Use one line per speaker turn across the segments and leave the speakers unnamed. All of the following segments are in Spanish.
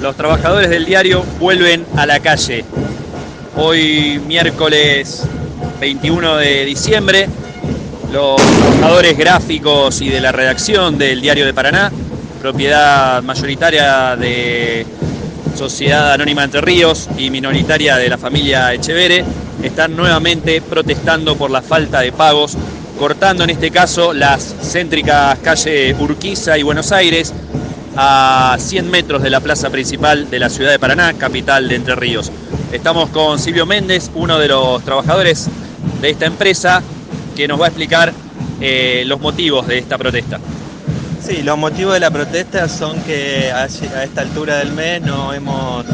los trabajadores del diario vuelven a la calle. Hoy miércoles 21 de diciembre, los trabajadores gráficos y de la redacción del Diario de Paraná, propiedad mayoritaria de Sociedad Anónima Entre Ríos y minoritaria de la familia Echevere, están nuevamente protestando por la falta de pagos, cortando en este caso las céntricas calles Urquiza y Buenos Aires, a 100 metros de la plaza principal de la ciudad de Paraná, capital de Entre Ríos. Estamos con Silvio Méndez, uno de los trabajadores de esta empresa, que nos va a explicar eh, los motivos de esta protesta.
Sí, los motivos de la protesta son que a esta altura del mes no hemos,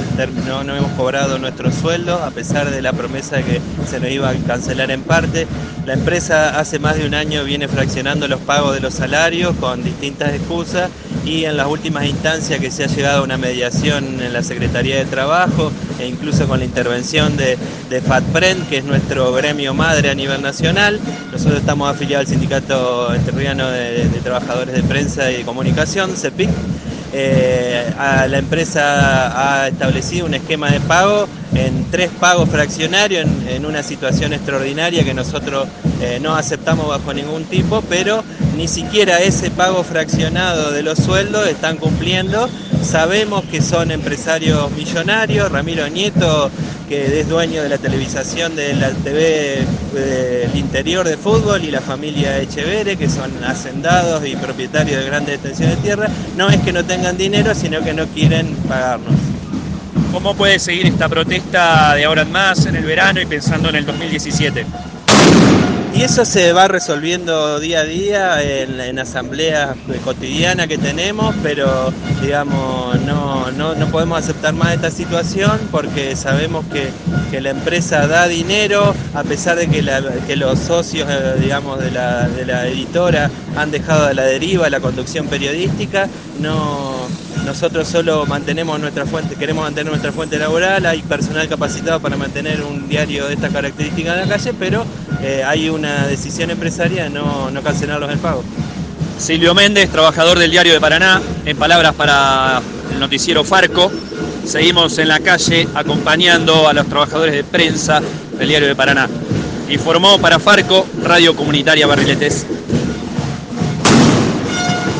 no, hemos cobrado nuestro sueldo, a pesar de la promesa de que se nos iba a cancelar en parte. La empresa hace más de un año viene fraccionando los pagos de los salarios con distintas excusas y en las últimas instancias que se ha llegado a una mediación en la Secretaría de Trabajo e incluso con la intervención de, de FATPREN, que es nuestro gremio madre a nivel nacional. Nosotros estamos afiliados al Sindicato Enterriano de, de Trabajadores de Prensa y Comunicación, CEPIC. Eh, la empresa ha establecido un esquema de pago en tres pagos fraccionarios en, una situación extraordinaria que nosotros eh, no aceptamos bajo ningún tipo, pero ni siquiera ese pago fraccionado de los sueldos están cumpliendo. Sabemos que son empresarios millonarios, Ramiro Nieto que es dueño de la televisación de la TV del interior de fútbol y la familia Echevere, que son hacendados y propietarios de grandes extensiones de tierra, no es que no tengan dinero, sino que no quieren pagarnos.
¿Cómo puede seguir esta protesta de ahora en más, en el verano y pensando en el 2017?
Y eso se va resolviendo día a día en, asambleas cotidianas que tenemos, pero digamos, no, no, no, podemos aceptar más esta situación porque sabemos que, que la empresa da dinero, a pesar de que, los socios eh, digamos, de, la, de la editora han dejado a la deriva la conducción periodística, no nosotros solo mantenemos nuestra fuente, queremos mantener nuestra fuente laboral, hay personal capacitado para mantener un diario de esta característica en la calle, pero eh, hay una decisión empresaria de no, no cancelarlos el pago.
Silvio Méndez, trabajador del Diario de Paraná, en palabras para el noticiero Farco. Seguimos en la calle acompañando a los trabajadores de prensa del Diario de Paraná. Informó para Farco, Radio Comunitaria Barriletes.